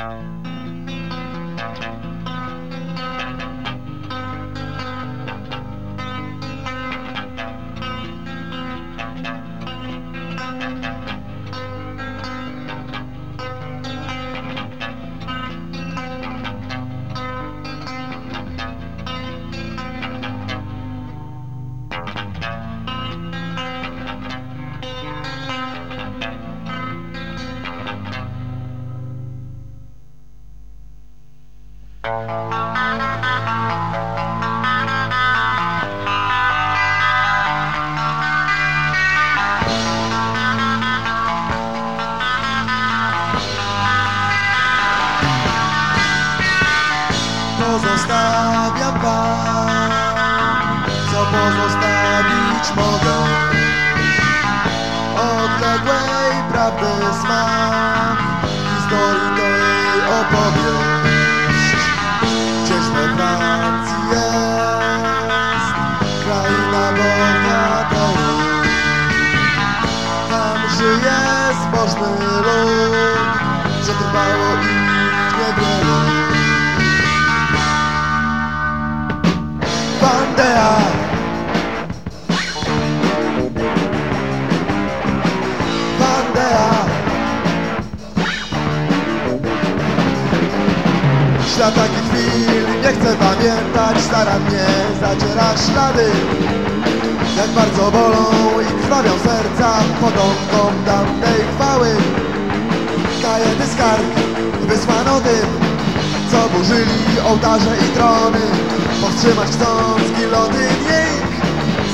Thank Pozostawiam wam, co pozostawić mogę. Odległej prawdy smak, historii tej opowiem. Żyje zbożny lud, przetrwało ich niewielu. Bandera Bandera Ślad takich chwil nie chcę pamiętać Starannie zaciera ślady Jak bardzo bolą i krwawią serca Potomkom tamtej chwały. Kajety skarg wysłano tym Co burzyli ołtarze i trony. Powstrzymać chcąc gilotyn jej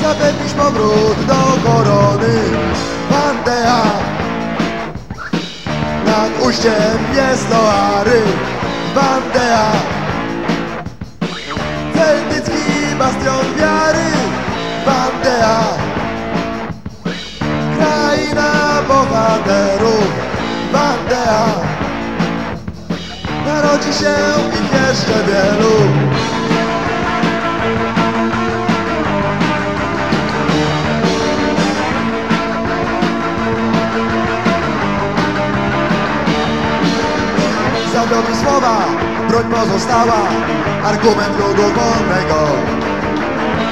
Zapewnić powrót do korony. Bandea Nad ujściem jest Loary. Bandea Celtycki bastion Bandea Narodzi się ich jeszcze wielu Zawiodły słowa, broń pozostała Argument ludu wolnego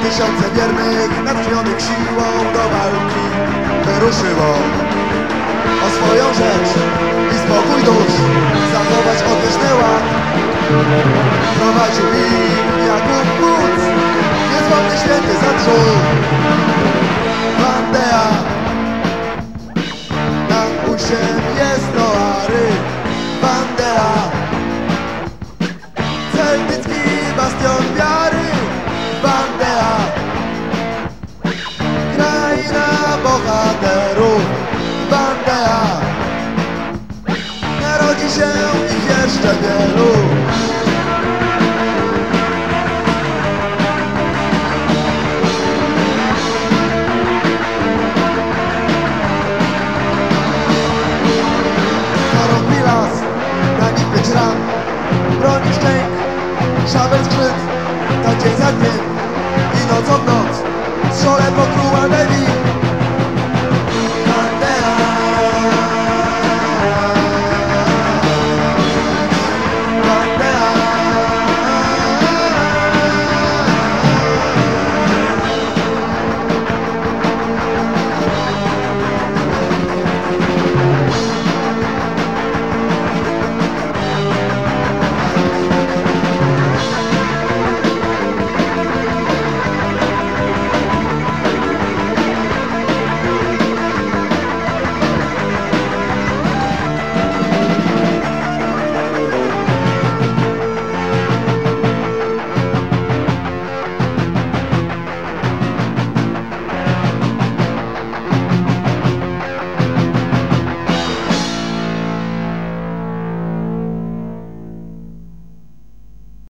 Tysiące wiernych, natchnionych siłą Do walki wyruszyło broni szczęk, szabel skrzyt, tańczej za dniem i noc od noc, szole po